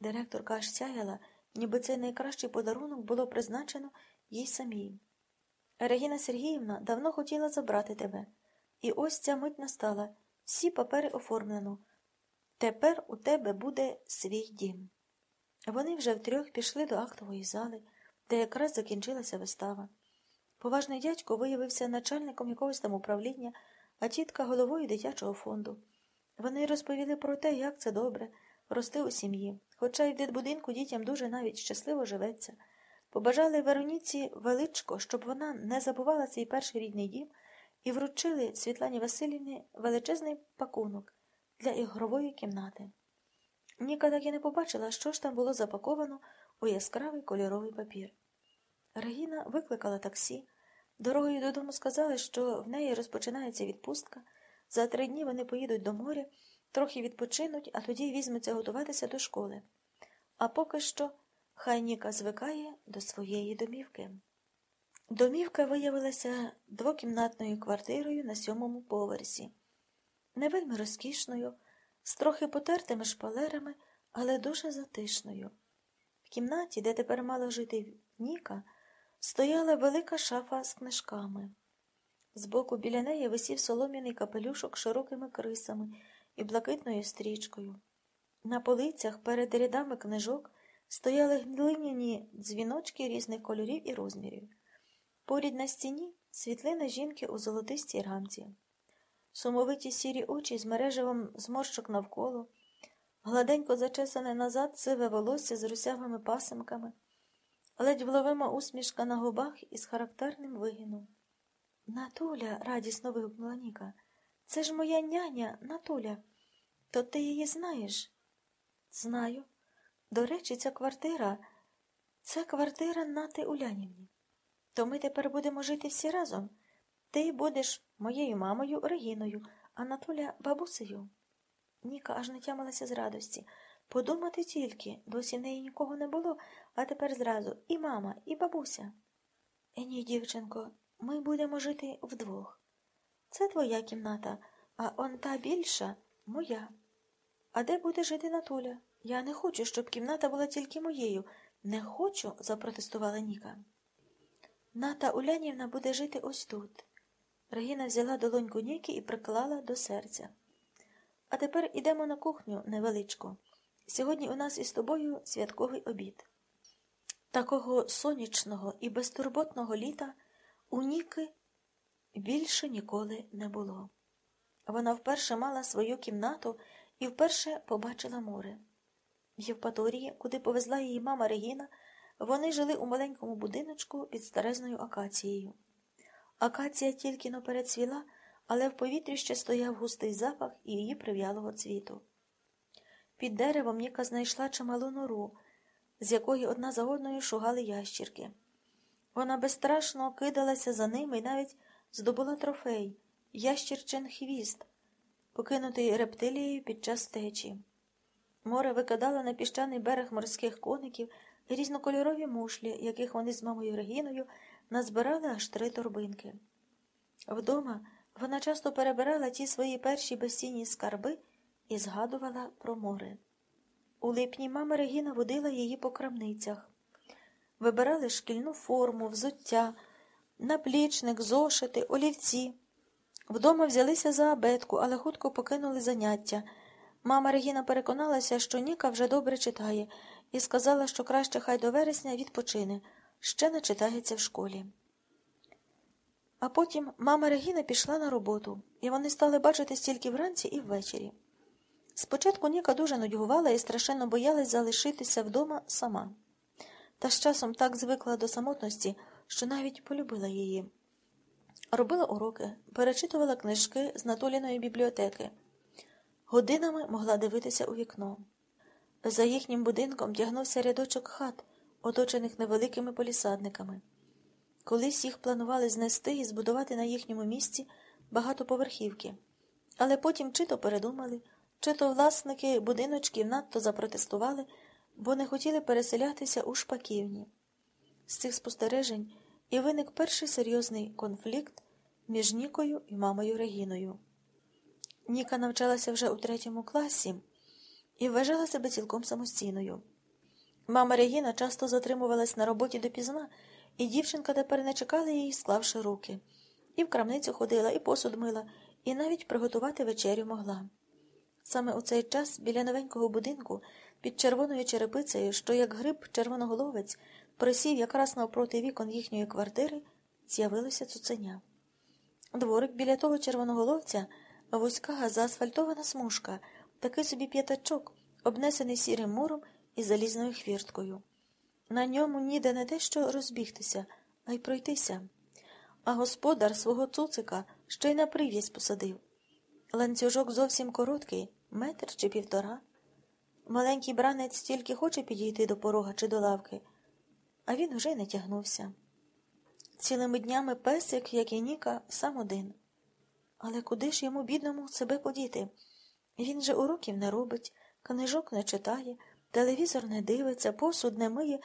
Директорка аж сяяла, ніби цей найкращий подарунок було призначено їй самій. Регіна Сергіївна давно хотіла забрати тебе. І ось ця мить настала. Всі папери оформлено. Тепер у тебе буде свій дім. Вони вже втрьох пішли до актової зали, де якраз закінчилася вистава. Поважний дядько виявився начальником якогось там управління, а тітка головою дитячого фонду. Вони розповіли про те, як це добре рости у сім'ї, хоча й в дитбудинку дітям дуже навіть щасливо живеться. Побажали Вероніці величко, щоб вона не забувала свій перший рідний дім, і вручили Світлані Васильівні величезний пакунок для ігрової кімнати. Ніка так і не побачила, що ж там було запаковано у яскравий кольоровий папір. Регіна викликала таксі. Дорогою додому сказали, що в неї розпочинається відпустка. За три дні вони поїдуть до моря, трохи відпочинуть, а тоді візьмуться готуватися до школи. А поки що хай Ніка звикає до своєї домівки. Домівка виявилася двокімнатною квартирою на сьомому поверсі, не вельми розкішною, з трохи потертими шпалерами, але дуже затишною. В кімнаті, де тепер мала жити Ніка, стояла велика шафа з книжками. Збоку біля неї висів солом'яний капелюшок широкими крисами і блакитною стрічкою. На полицях перед рядами книжок стояли глиняні дзвіночки різних кольорів і розмірів. Поряд на стіні світлина жінки у золотистій рамці, сумовиті сірі очі з мережевом зморщок навколо, гладенько зачесане назад сиве волосся з русявими пасимками, ледь вловима усмішка на губах із характерним вигином. Натуля, радісно вигукнула Ніка. Це ж моя няня, Натуля. То ти її знаєш? Знаю. До речі, ця квартира це квартира Нати Улянівні. То ми тепер будемо жити всі разом. Ти будеш моєю мамою Регіною, а бабусею. Ніка аж не тямилася з радості. Подумати тільки, досі неї нікого не було, а тепер зразу і мама, і бабуся. Е, ні, дівчинко, ми будемо жити вдвох. Це твоя кімната, а он та більша моя. А де буде жити Натуля? Я не хочу, щоб кімната була тільки моєю. Не хочу, запротестувала Ніка. Ната Улянівна буде жити ось тут. Регіна взяла долоньку Ніки і приклала до серця. А тепер ідемо на кухню, невеличко. Сьогодні у нас із тобою святковий обід. Такого сонячного і безтурботного літа у Ніки більше ніколи не було. Вона вперше мала свою кімнату і вперше побачила море. В Євпаторії, куди повезла її мама Регіна, вони жили у маленькому будиночку під старезною акацією. Акація тільки но перецвіла, але в повітрі ще стояв густий запах і її прив'ялого цвіту. Під деревом Ніка знайшла чималу нору, з якої одна за одною шугали ящірки. Вона безстрашно кидалася за ними і навіть здобула трофей ящірчин хвіст, покинутий рептилією під час течі. Море викидало на піщаний берег морських коників і різнокольорові мушлі, яких вони з мамою Регіною назбирали аж три торбинки. Вдома вона часто перебирала ті свої перші безцінні скарби і згадувала про море. У липні мама Регіна водила її по крамницях. Вибирали шкільну форму, взуття, наплічник, зошити, олівці. Вдома взялися за абетку, але хутко покинули заняття. Мама Регіна переконалася, що Ніка вже добре читає, і сказала, що краще хай до вересня відпочине, ще не читається в школі. А потім мама Регіна пішла на роботу, і вони стали бачитись тільки вранці і ввечері. Спочатку Ніка дуже нудьгувала і страшенно боялась залишитися вдома сама, та з часом так звикла до самотності, що навіть полюбила її. Робила уроки, перечитувала книжки з Натоліної бібліотеки. Годинами могла дивитися у вікно. За їхнім будинком тягнувся рядочок хат, оточених невеликими полісадниками. Колись їх планували знести і збудувати на їхньому місці багатоповерхівки, але потім чи то передумали, чи то власники будиночків надто запротестували, бо не хотіли переселятися у шпаківні. З цих спостережень і виник перший серйозний конфлікт між Нікою і мамою Регіною. Ніка навчалася вже у третьому класі і вважала себе цілком самостійною. Мама Регіна часто затримувалась на роботі допізна, і дівчинка тепер не чекала її, склавши руки. І в крамницю ходила, і посуд мила, і навіть приготувати вечерю могла. Саме у цей час біля новенького будинку під червоною черепицею, що як гриб червоноголовець, присів якраз навпроти вікон їхньої квартири, з'явилося цуценя. Дворик біля того червоноголовця вузька заасфальтована смужка, такий собі п'ятачок, обнесений сірим муром і залізною хвірткою. На ньому ніде не те що розбігтися, а й пройтися. А господар свого цуцика ще й на прив'язь посадив. Ланцюжок зовсім короткий, метр чи півтора. Маленький бранець тільки хоче підійти до порога чи до лавки, а він уже не тягнувся. Цілими днями песик, як і Ніка, сам один. Але куди ж йому, бідному, себе подіти? Він же уроків не робить, книжок не читає, телевізор не дивиться, посуд не миє,